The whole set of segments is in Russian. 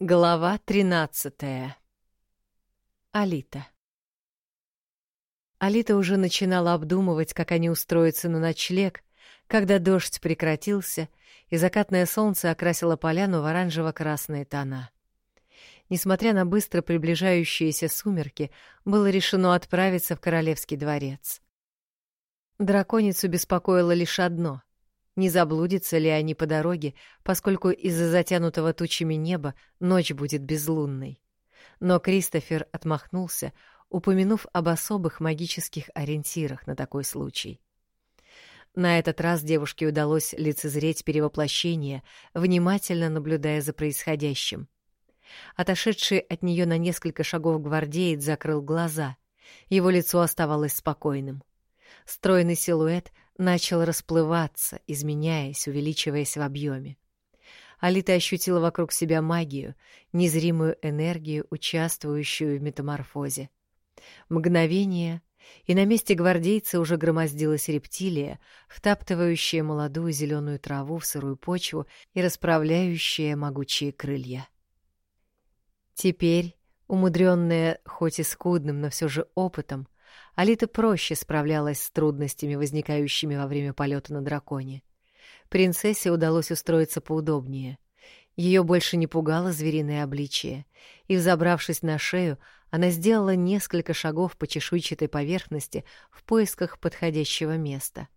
Глава 13. Алита. Алита уже начинала обдумывать, как они устроятся на ночлег, когда дождь прекратился, и закатное солнце окрасило поляну в оранжево-красные тона. Несмотря на быстро приближающиеся сумерки, было решено отправиться в королевский дворец. Драконицу беспокоило лишь одно — не заблудятся ли они по дороге, поскольку из-за затянутого тучами неба ночь будет безлунной. Но Кристофер отмахнулся, упомянув об особых магических ориентирах на такой случай. На этот раз девушке удалось лицезреть перевоплощение, внимательно наблюдая за происходящим. Отошедший от нее на несколько шагов гвардеец закрыл глаза. Его лицо оставалось спокойным. Стройный силуэт начал расплываться, изменяясь, увеличиваясь в объеме. Алита ощутила вокруг себя магию, незримую энергию, участвующую в метаморфозе. Мгновение, и на месте гвардейца уже громоздилась рептилия, втаптывающая молодую зеленую траву в сырую почву и расправляющая могучие крылья. Теперь, умудренная хоть и скудным, но все же опытом, Алита проще справлялась с трудностями, возникающими во время полета на драконе. Принцессе удалось устроиться поудобнее. Ее больше не пугало звериное обличие, и, взобравшись на шею, она сделала несколько шагов по чешуйчатой поверхности в поисках подходящего места.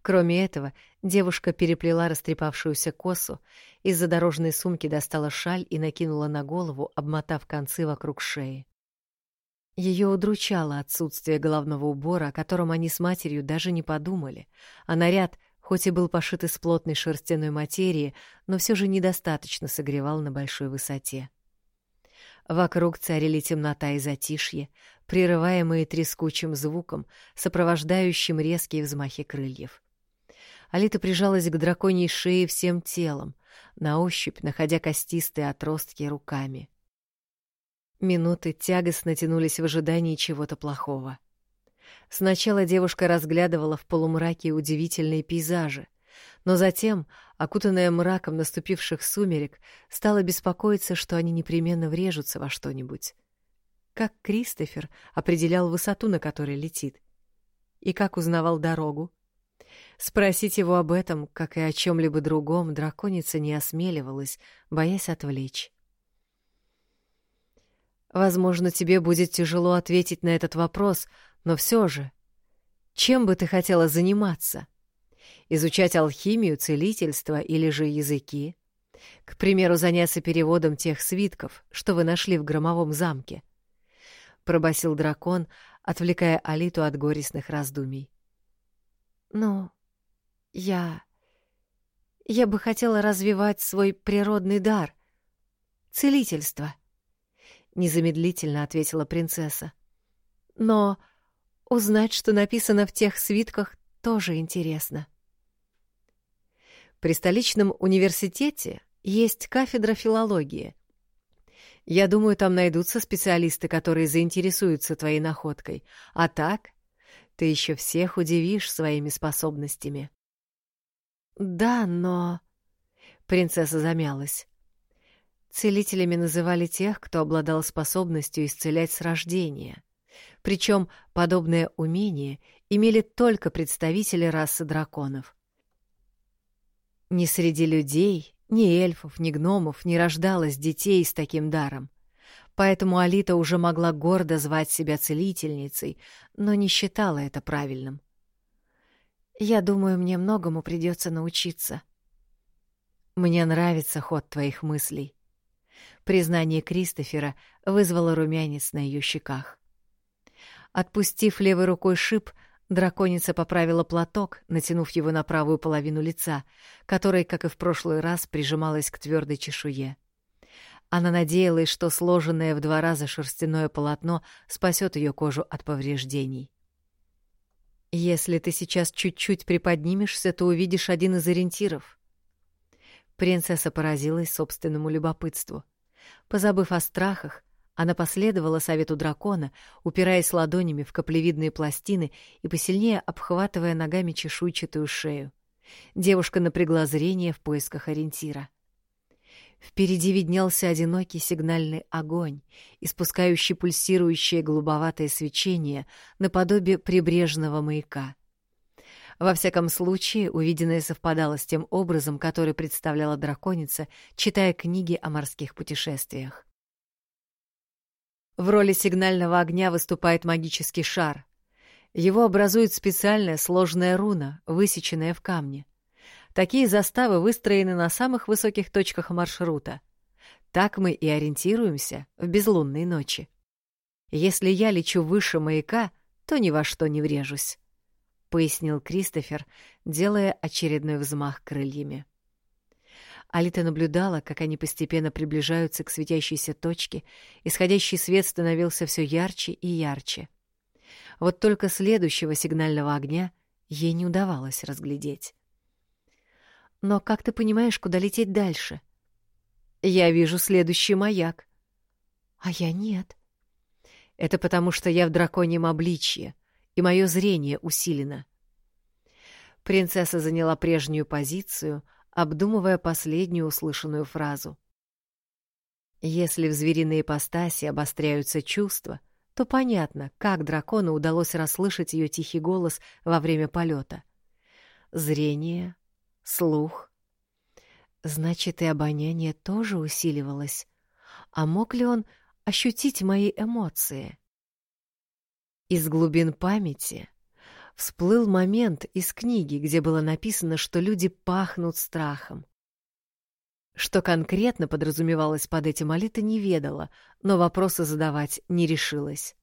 Кроме этого, девушка переплела растрепавшуюся косу, из-за дорожной сумки достала шаль и накинула на голову, обмотав концы вокруг шеи. Ее удручало отсутствие головного убора, о котором они с матерью даже не подумали, а наряд, хоть и был пошит из плотной шерстяной материи, но все же недостаточно согревал на большой высоте. Вокруг царили темнота и затишье, прерываемые трескучим звуком, сопровождающим резкие взмахи крыльев. Алита прижалась к драконьей шее всем телом, на ощупь находя костистые отростки руками — Минуты тягостно тянулись в ожидании чего-то плохого. Сначала девушка разглядывала в полумраке удивительные пейзажи, но затем, окутанная мраком наступивших сумерек, стала беспокоиться, что они непременно врежутся во что-нибудь. Как Кристофер определял высоту, на которой летит? И как узнавал дорогу? Спросить его об этом, как и о чем-либо другом, драконица не осмеливалась, боясь отвлечь. Возможно, тебе будет тяжело ответить на этот вопрос, но все же. Чем бы ты хотела заниматься? Изучать алхимию, целительство или же языки? К примеру, заняться переводом тех свитков, что вы нашли в громовом замке. Пробасил дракон, отвлекая Алиту от горестных раздумий. «Ну, я... я бы хотела развивать свой природный дар — целительство» незамедлительно ответила принцесса. Но узнать, что написано в тех свитках, тоже интересно. При столичном университете есть кафедра филологии. Я думаю, там найдутся специалисты, которые заинтересуются твоей находкой. А так, ты еще всех удивишь своими способностями. Да, но... Принцесса замялась. Целителями называли тех, кто обладал способностью исцелять с рождения. Причем подобное умение имели только представители расы драконов. Ни среди людей, ни эльфов, ни гномов не рождалось детей с таким даром. Поэтому Алита уже могла гордо звать себя целительницей, но не считала это правильным. «Я думаю, мне многому придется научиться». «Мне нравится ход твоих мыслей», Признание Кристофера вызвало румянец на ее щеках. Отпустив левой рукой шип, драконица поправила платок, натянув его на правую половину лица, которой, как и в прошлый раз, прижималась к твердой чешуе. Она надеялась, что сложенное в два раза шерстяное полотно спасет ее кожу от повреждений. «Если ты сейчас чуть-чуть приподнимешься, то увидишь один из ориентиров». Принцесса поразилась собственному любопытству — Позабыв о страхах, она последовала совету дракона, упираясь ладонями в каплевидные пластины и посильнее обхватывая ногами чешуйчатую шею. Девушка напрягла зрение в поисках ориентира. Впереди виднелся одинокий сигнальный огонь, испускающий пульсирующее голубоватое свечение наподобие прибрежного маяка. Во всяком случае, увиденное совпадало с тем образом, который представляла драконица, читая книги о морских путешествиях. В роли сигнального огня выступает магический шар. Его образует специальная сложная руна, высеченная в камне. Такие заставы выстроены на самых высоких точках маршрута. Так мы и ориентируемся в безлунные ночи. Если я лечу выше маяка, то ни во что не врежусь, — пояснил Кристофер, делая очередной взмах крыльями. Алита наблюдала, как они постепенно приближаются к светящейся точке, исходящий свет становился все ярче и ярче. Вот только следующего сигнального огня ей не удавалось разглядеть. Но как ты понимаешь, куда лететь дальше? Я вижу следующий маяк. А я нет. Это потому, что я в драконьем обличье, и мое зрение усилено. Принцесса заняла прежнюю позицию, обдумывая последнюю услышанную фразу. Если в звериной ипостаси обостряются чувства, то понятно, как дракону удалось расслышать ее тихий голос во время полета. Зрение, слух. Значит, и обоняние тоже усиливалось. А мог ли он ощутить мои эмоции? Из глубин памяти всплыл момент из книги, где было написано, что люди пахнут страхом. Что конкретно подразумевалось под этим, Алита не ведала, но вопросы задавать не решилась.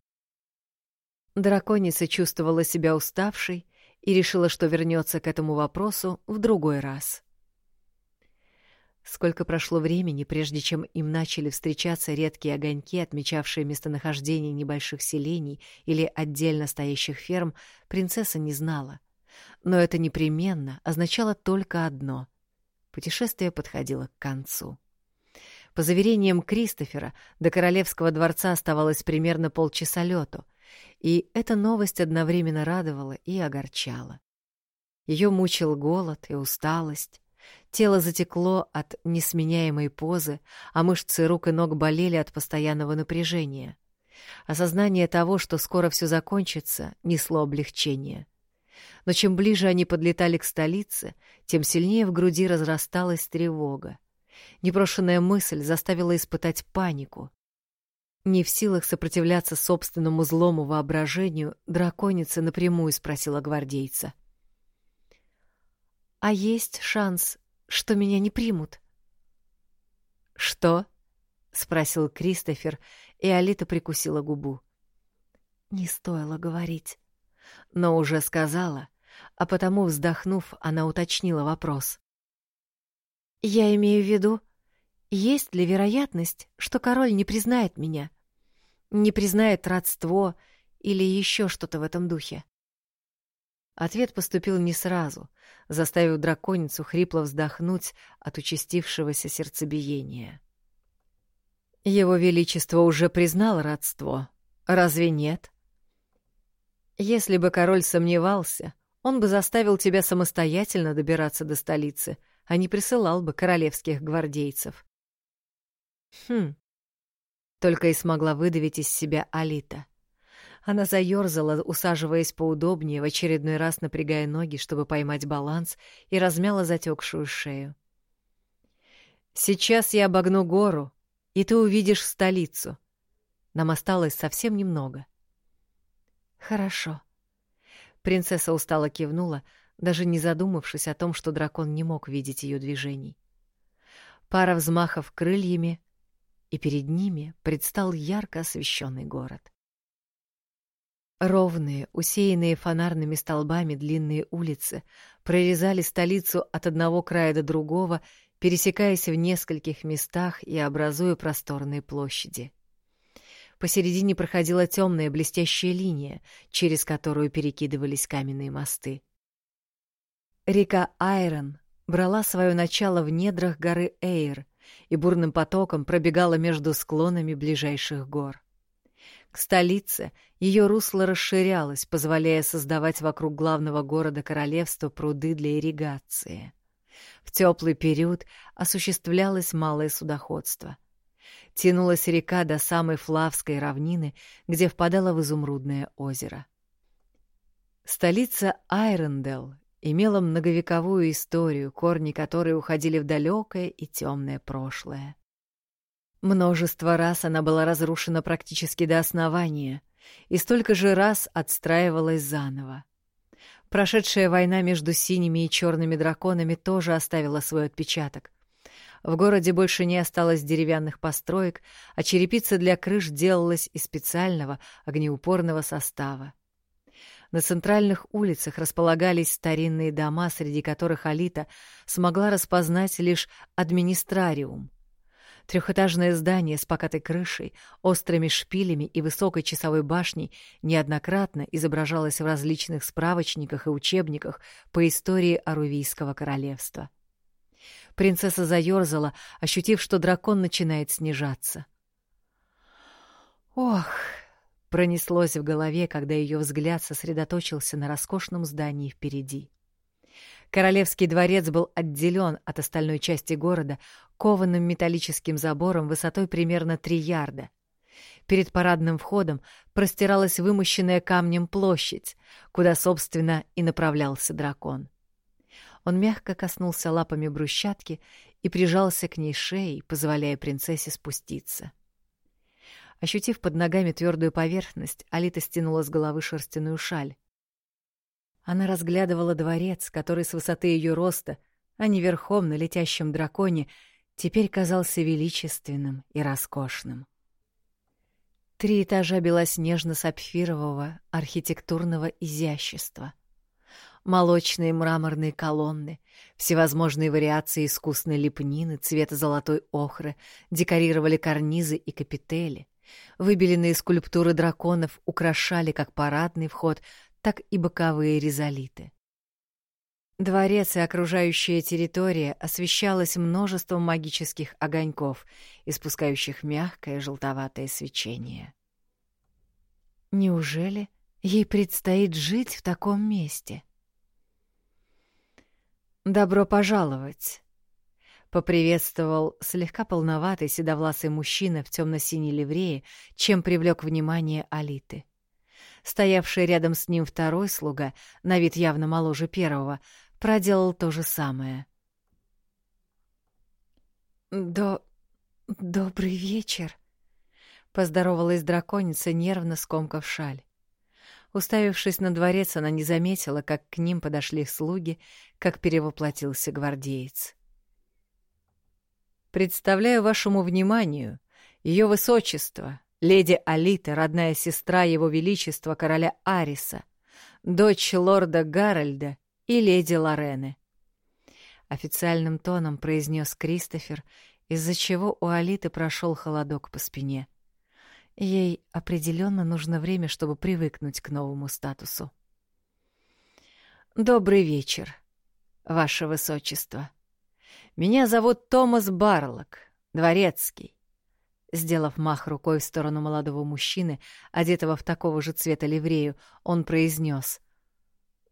Драконица чувствовала себя уставшей и решила, что вернется к этому вопросу в другой раз. Сколько прошло времени, прежде чем им начали встречаться редкие огоньки, отмечавшие местонахождение небольших селений или отдельно стоящих ферм, принцесса не знала. Но это непременно означало только одно — путешествие подходило к концу. По заверениям Кристофера, до Королевского дворца оставалось примерно полчаса лету, и эта новость одновременно радовала и огорчала. Ее мучил голод и усталость. Тело затекло от несменяемой позы, а мышцы рук и ног болели от постоянного напряжения. Осознание того, что скоро все закончится, несло облегчение. Но чем ближе они подлетали к столице, тем сильнее в груди разрасталась тревога. Непрошенная мысль заставила испытать панику. Не в силах сопротивляться собственному злому воображению, драконица напрямую спросила гвардейца. «А есть шанс, что меня не примут?» «Что?» — спросил Кристофер, и Алита прикусила губу. Не стоило говорить. Но уже сказала, а потому, вздохнув, она уточнила вопрос. «Я имею в виду, есть ли вероятность, что король не признает меня? Не признает родство или еще что-то в этом духе? Ответ поступил не сразу, заставив драконицу хрипло вздохнуть от участившегося сердцебиения. Его Величество уже признал родство. Разве нет? Если бы король сомневался, он бы заставил тебя самостоятельно добираться до столицы, а не присылал бы королевских гвардейцев. Хм. Только и смогла выдавить из себя Алита. Она заёрзала, усаживаясь поудобнее, в очередной раз напрягая ноги, чтобы поймать баланс, и размяла затекшую шею. «Сейчас я обогну гору, и ты увидишь столицу. Нам осталось совсем немного». «Хорошо». Принцесса устало кивнула, даже не задумавшись о том, что дракон не мог видеть ее движений. Пара взмахов крыльями, и перед ними предстал ярко освещенный город. Ровные, усеянные фонарными столбами длинные улицы прорезали столицу от одного края до другого, пересекаясь в нескольких местах и образуя просторные площади. Посередине проходила темная блестящая линия, через которую перекидывались каменные мосты. Река Айрон брала свое начало в недрах горы Эйр, и бурным потоком пробегала между склонами ближайших гор. К столице ее русло расширялось, позволяя создавать вокруг главного города королевства пруды для ирригации. В теплый период осуществлялось малое судоходство. Тянулась река до самой Флавской равнины, где впадала в изумрудное озеро. Столица Айрендел имела многовековую историю, корни которой уходили в далекое и темное прошлое. Множество раз она была разрушена практически до основания и столько же раз отстраивалась заново. Прошедшая война между синими и черными драконами тоже оставила свой отпечаток. В городе больше не осталось деревянных построек, а черепица для крыш делалась из специального огнеупорного состава. На центральных улицах располагались старинные дома, среди которых Алита смогла распознать лишь администрариум — Трехэтажное здание с покатой крышей, острыми шпилями и высокой часовой башней неоднократно изображалось в различных справочниках и учебниках по истории Арувийского королевства. Принцесса заёрзала, ощутив, что дракон начинает снижаться. «Ох!» — пронеслось в голове, когда ее взгляд сосредоточился на роскошном здании впереди. Королевский дворец был отделен от остальной части города кованым металлическим забором высотой примерно три ярда. Перед парадным входом простиралась вымощенная камнем площадь, куда, собственно, и направлялся дракон. Он мягко коснулся лапами брусчатки и прижался к ней шеей, позволяя принцессе спуститься. Ощутив под ногами твердую поверхность, Алита стянула с головы шерстяную шаль. Она разглядывала дворец, который с высоты ее роста, а не верхом на летящем драконе, теперь казался величественным и роскошным. Три этажа белоснежно-сапфирового архитектурного изящества. Молочные мраморные колонны, всевозможные вариации искусной лепнины цвета золотой охры декорировали карнизы и капители. Выбеленные скульптуры драконов украшали как парадный вход, так и боковые резолиты. Дворец и окружающая территория освещалась множеством магических огоньков, испускающих мягкое желтоватое свечение. Неужели ей предстоит жить в таком месте? «Добро пожаловать!» — поприветствовал слегка полноватый седовласый мужчина в темно-синей ливрее, чем привлек внимание Алиты. Стоявший рядом с ним второй слуга, на вид явно моложе первого, проделал то же самое. «До... добрый вечер», — поздоровалась драконица, нервно скомкав шаль. Уставившись на дворец, она не заметила, как к ним подошли слуги, как перевоплотился гвардеец. «Представляю вашему вниманию ее высочество, леди Алита, родная сестра его величества короля Ариса, дочь лорда Гарольда и леди Лорены. Официальным тоном произнес Кристофер, из-за чего у Алиты прошел холодок по спине. Ей определенно нужно время, чтобы привыкнуть к новому статусу. «Добрый вечер, ваше высочество. Меня зовут Томас Барлок, дворецкий. Сделав мах рукой в сторону молодого мужчины, одетого в такого же цвета ливрею, он произнес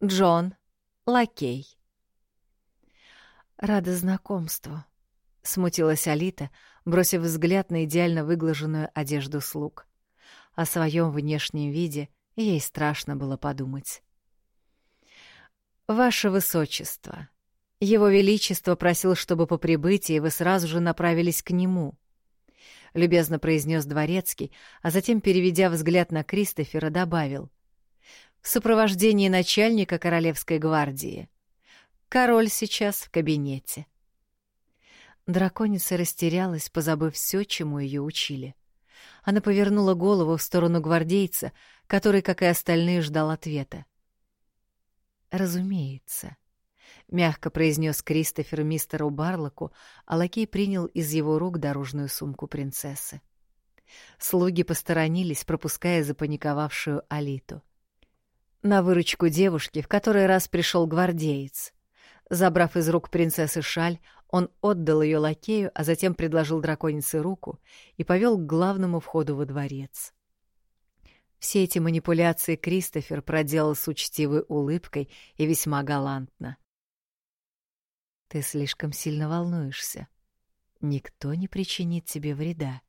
«Джон, лакей». «Рада знакомству», — смутилась Алита, бросив взгляд на идеально выглаженную одежду слуг. О своем внешнем виде ей страшно было подумать. «Ваше Высочество, Его Величество просил, чтобы по прибытии вы сразу же направились к нему», — любезно произнес дворецкий, а затем, переведя взгляд на Кристофера, добавил. «В сопровождении начальника Королевской гвардии. Король сейчас в кабинете». Драконица растерялась, позабыв все, чему ее учили. Она повернула голову в сторону гвардейца, который, как и остальные, ждал ответа. «Разумеется», — мягко произнес Кристофер мистеру Барлоку, а лакей принял из его рук дорожную сумку принцессы. Слуги посторонились, пропуская запаниковавшую Алиту. На выручку девушки в который раз пришел гвардеец. Забрав из рук принцессы шаль, он отдал ее лакею, а затем предложил драконице руку и повел к главному входу во дворец. Все эти манипуляции Кристофер проделал с учтивой улыбкой и весьма галантно. Ты слишком сильно волнуешься. Никто не причинит тебе вреда.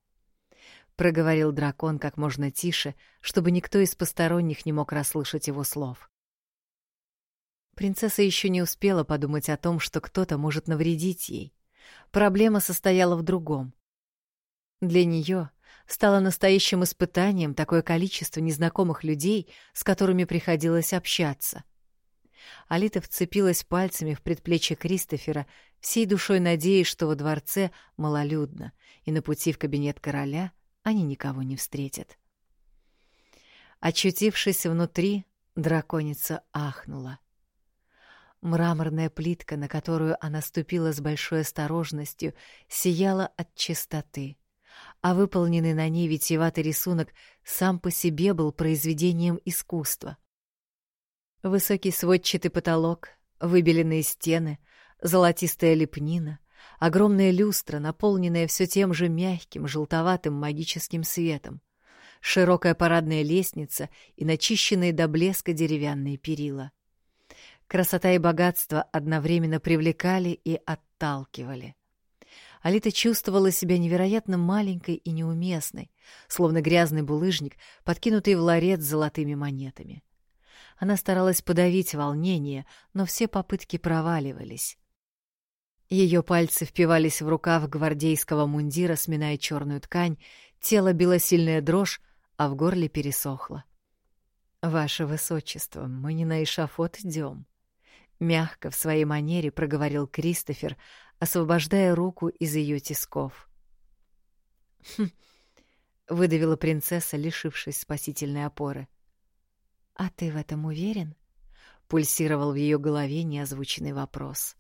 Проговорил дракон как можно тише, чтобы никто из посторонних не мог расслышать его слов. Принцесса еще не успела подумать о том, что кто-то может навредить ей. Проблема состояла в другом. Для нее стало настоящим испытанием такое количество незнакомых людей, с которыми приходилось общаться. Алита вцепилась пальцами в предплечье Кристофера, всей душой надеясь, что во дворце малолюдно, и на пути в кабинет короля они никого не встретят. Очутившись внутри, драконица ахнула. Мраморная плитка, на которую она ступила с большой осторожностью, сияла от чистоты, а выполненный на ней витиеватый рисунок сам по себе был произведением искусства. Высокий сводчатый потолок, выбеленные стены, золотистая лепнина, огромная люстра, наполненная все тем же мягким, желтоватым магическим светом, широкая парадная лестница и начищенные до блеска деревянные перила. Красота и богатство одновременно привлекали и отталкивали. Алита чувствовала себя невероятно маленькой и неуместной, словно грязный булыжник, подкинутый в ларец золотыми монетами. Она старалась подавить волнение, но все попытки проваливались. Ее пальцы впивались в рукав гвардейского мундира, сминая черную ткань, тело било сильная дрожь, а в горле пересохло. «Ваше Высочество, мы не на эшафот идем», — мягко в своей манере проговорил Кристофер, освобождая руку из ее тисков. «Хм», — выдавила принцесса, лишившись спасительной опоры. — «А ты в этом уверен?» — пульсировал в ее голове неозвученный вопрос.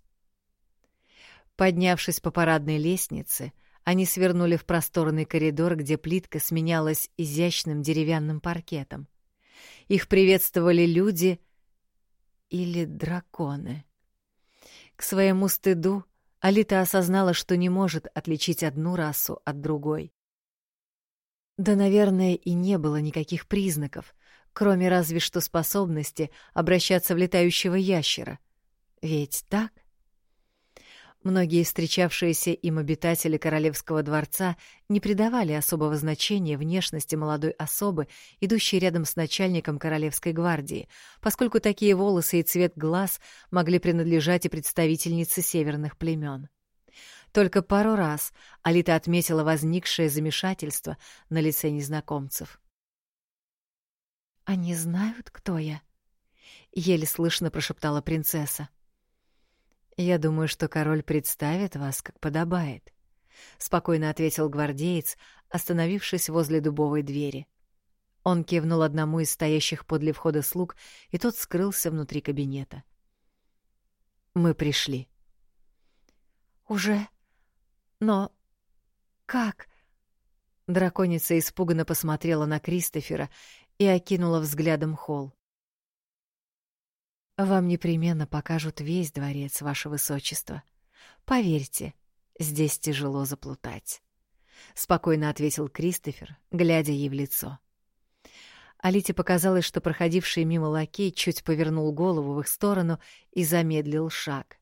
Поднявшись по парадной лестнице, они свернули в просторный коридор, где плитка сменялась изящным деревянным паркетом. Их приветствовали люди или драконы. К своему стыду Алита осознала, что не может отличить одну расу от другой. Да, наверное, и не было никаких признаков, кроме разве что способности обращаться в летающего ящера. Ведь так? Многие встречавшиеся им обитатели королевского дворца не придавали особого значения внешности молодой особы, идущей рядом с начальником королевской гвардии, поскольку такие волосы и цвет глаз могли принадлежать и представительнице северных племен. Только пару раз Алита отметила возникшее замешательство на лице незнакомцев. «Они знают, кто я?» — еле слышно прошептала принцесса. «Я думаю, что король представит вас, как подобает», — спокойно ответил гвардеец, остановившись возле дубовой двери. Он кивнул одному из стоящих подле входа слуг, и тот скрылся внутри кабинета. «Мы пришли». «Уже? Но как?» Драконица испуганно посмотрела на Кристофера и окинула взглядом холл. «Вам непременно покажут весь дворец, ваше высочество. Поверьте, здесь тяжело заплутать», — спокойно ответил Кристофер, глядя ей в лицо. Алите показалось, что проходивший мимо лакей чуть повернул голову в их сторону и замедлил шаг.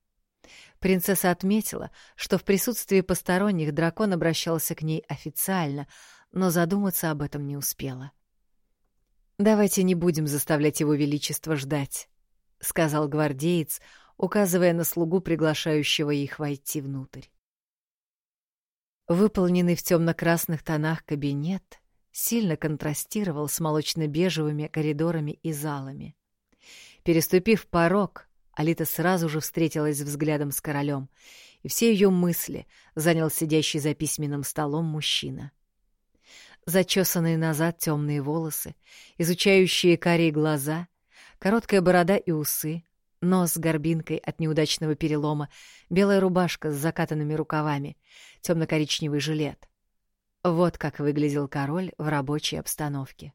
Принцесса отметила, что в присутствии посторонних дракон обращался к ней официально, но задуматься об этом не успела. «Давайте не будем заставлять его величество ждать», — сказал гвардеец, указывая на слугу, приглашающего их войти внутрь. Выполненный в темно-красных тонах кабинет сильно контрастировал с молочно-бежевыми коридорами и залами. Переступив порог, Алита сразу же встретилась взглядом с королем, и все ее мысли занял сидящий за письменным столом мужчина зачесанные назад темные волосы, изучающие карие глаза, короткая борода и усы, нос с горбинкой от неудачного перелома, белая рубашка с закатанными рукавами, темно-коричневый жилет. Вот как выглядел король в рабочей обстановке.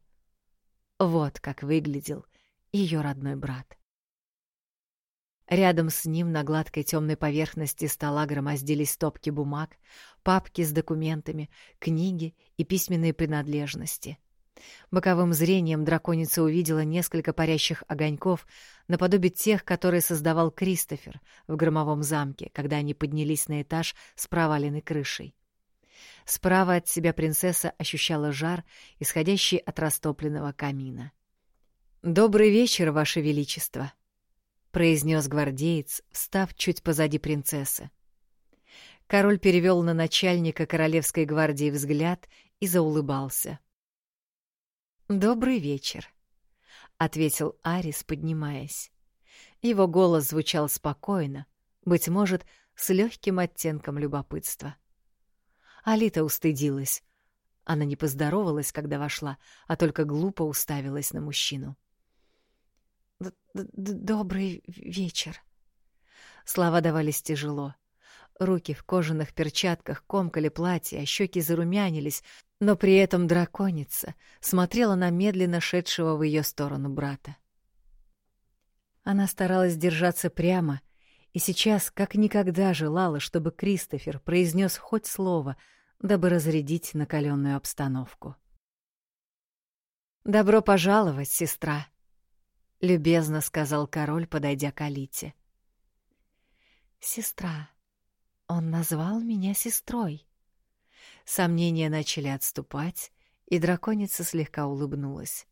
Вот как выглядел ее родной брат. Рядом с ним на гладкой темной поверхности стола громоздились стопки бумаг, папки с документами, книги и письменные принадлежности. Боковым зрением драконица увидела несколько парящих огоньков наподобие тех, которые создавал Кристофер в громовом замке, когда они поднялись на этаж с проваленной крышей. Справа от себя принцесса ощущала жар, исходящий от растопленного камина. «Добрый вечер, Ваше Величество!» — произнес гвардеец, встав чуть позади принцессы. Король перевел на начальника королевской гвардии взгляд и заулыбался. «Добрый вечер», — ответил Арис, поднимаясь. Его голос звучал спокойно, быть может, с легким оттенком любопытства. Алита устыдилась. Она не поздоровалась, когда вошла, а только глупо уставилась на мужчину. «Добрый вечер». Слова давались тяжело. Руки в кожаных перчатках комкали платье, а щеки зарумянились, но при этом драконица смотрела на медленно шедшего в ее сторону брата. Она старалась держаться прямо и сейчас как никогда желала, чтобы Кристофер произнес хоть слово, дабы разрядить накаленную обстановку. «Добро пожаловать, сестра», — любезно сказал король, подойдя к Алите. «Сестра», он назвал меня сестрой. Сомнения начали отступать, и драконица слегка улыбнулась.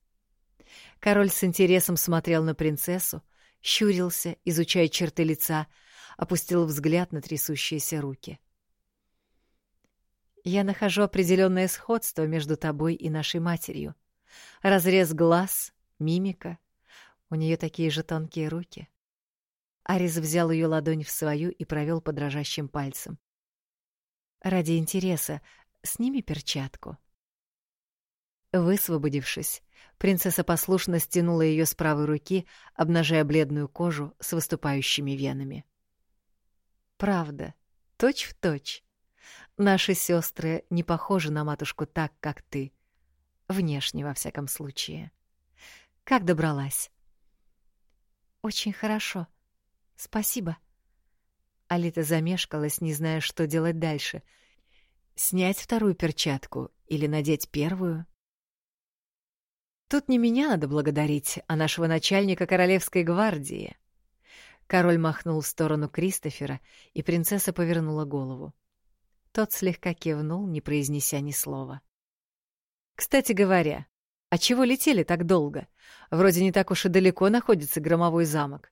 Король с интересом смотрел на принцессу, щурился, изучая черты лица, опустил взгляд на трясущиеся руки. «Я нахожу определенное сходство между тобой и нашей матерью. Разрез глаз, мимика. У нее такие же тонкие руки. Арис взял ее ладонь в свою и провел по дрожащим пальцам. «Ради интереса, сними перчатку». Высвободившись, принцесса послушно стянула ее с правой руки, обнажая бледную кожу с выступающими венами. «Правда, точь в точь. Наши сестры не похожи на матушку так, как ты. Внешне, во всяком случае. Как добралась?» «Очень хорошо», Спасибо. Алита замешкалась, не зная, что делать дальше. Снять вторую перчатку или надеть первую? Тут не меня надо благодарить, а нашего начальника Королевской гвардии. Король махнул в сторону Кристофера, и принцесса повернула голову. Тот слегка кивнул, не произнеся ни слова. «Кстати говоря, а чего летели так долго? Вроде не так уж и далеко находится громовой замок.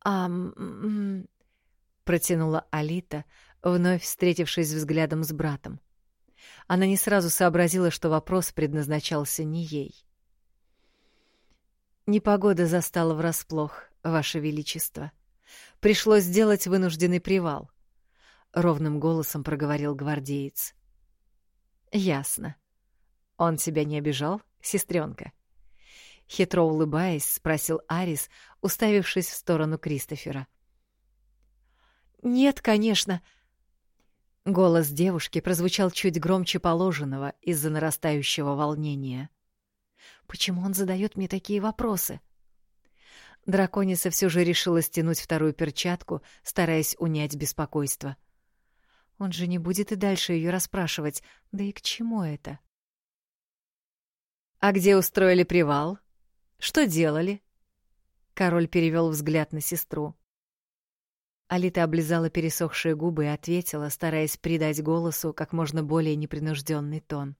«Ам...» — протянула Алита, вновь встретившись взглядом с братом. Она не сразу сообразила, что вопрос предназначался не ей. «Непогода застала врасплох, Ваше Величество. Пришлось сделать вынужденный привал», — ровным голосом проговорил гвардеец. «Ясно. Он тебя не обижал, сестренка?» Хитро улыбаясь, спросил Арис, уставившись в сторону Кристофера. «Нет, конечно». Голос девушки прозвучал чуть громче положенного из-за нарастающего волнения. «Почему он задает мне такие вопросы?» Драконица все же решила стянуть вторую перчатку, стараясь унять беспокойство. Он же не будет и дальше ее расспрашивать, да и к чему это? «А где устроили привал?» Что делали?» Король перевел взгляд на сестру. Алита облизала пересохшие губы и ответила, стараясь придать голосу как можно более непринужденный тон.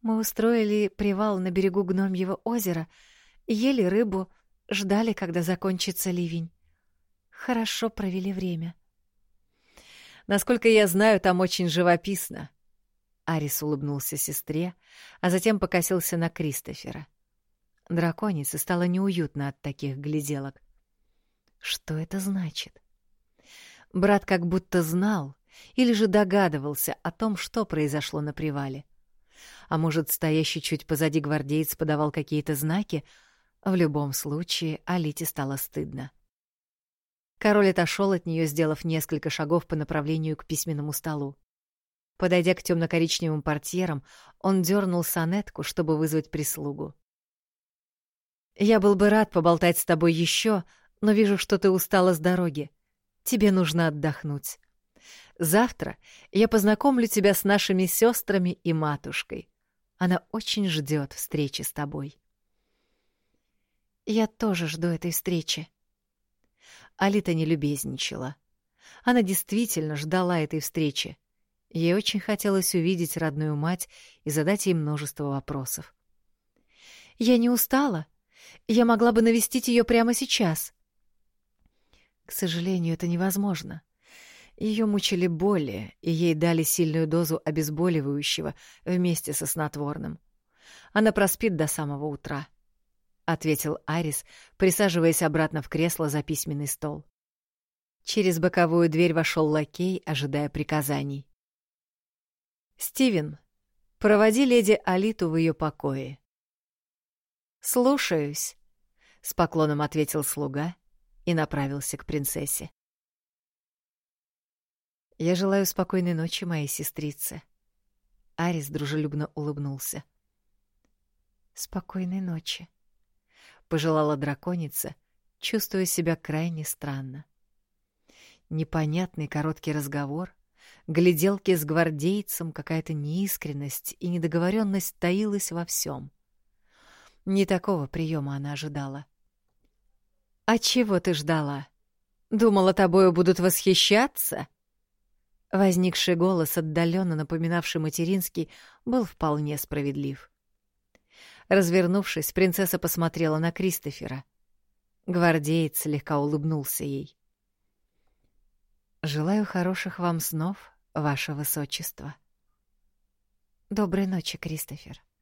«Мы устроили привал на берегу Гномьего озера, ели рыбу, ждали, когда закончится ливень. Хорошо провели время». «Насколько я знаю, там очень живописно», — Арис улыбнулся сестре, а затем покосился на Кристофера. Драконице стало неуютно от таких гляделок. Что это значит? Брат как будто знал или же догадывался о том, что произошло на привале. А может, стоящий чуть позади гвардеец подавал какие-то знаки? В любом случае, Алите стало стыдно. Король отошел от нее, сделав несколько шагов по направлению к письменному столу. Подойдя к темно-коричневым портьерам, он дернул сонетку, чтобы вызвать прислугу. Я был бы рад поболтать с тобой еще, но вижу, что ты устала с дороги. Тебе нужно отдохнуть. Завтра я познакомлю тебя с нашими сестрами и матушкой. Она очень ждет встречи с тобой. Я тоже жду этой встречи. Алита не любезничала. Она действительно ждала этой встречи. Ей очень хотелось увидеть родную мать и задать ей множество вопросов. «Я не устала. Я могла бы навестить ее прямо сейчас». К сожалению, это невозможно. Ее мучили боли, и ей дали сильную дозу обезболивающего вместе со снотворным. Она проспит до самого утра, — ответил Арис, присаживаясь обратно в кресло за письменный стол. Через боковую дверь вошел лакей, ожидая приказаний. «Стивен, проводи леди Алиту в ее покое». «Слушаюсь», — с поклоном ответил слуга и направился к принцессе. «Я желаю спокойной ночи, моей сестрице». Арис дружелюбно улыбнулся. «Спокойной ночи», — пожелала драконица, чувствуя себя крайне странно. Непонятный короткий разговор, гляделки с гвардейцем, какая-то неискренность и недоговоренность таилась во всем. Не такого приема она ожидала. «А чего ты ждала? Думала, тобою будут восхищаться?» Возникший голос, отдаленно напоминавший материнский, был вполне справедлив. Развернувшись, принцесса посмотрела на Кристофера. Гвардеец слегка улыбнулся ей. «Желаю хороших вам снов, ваше высочество». «Доброй ночи, Кристофер», —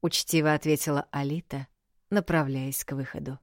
учтиво ответила Алита, направляясь к выходу.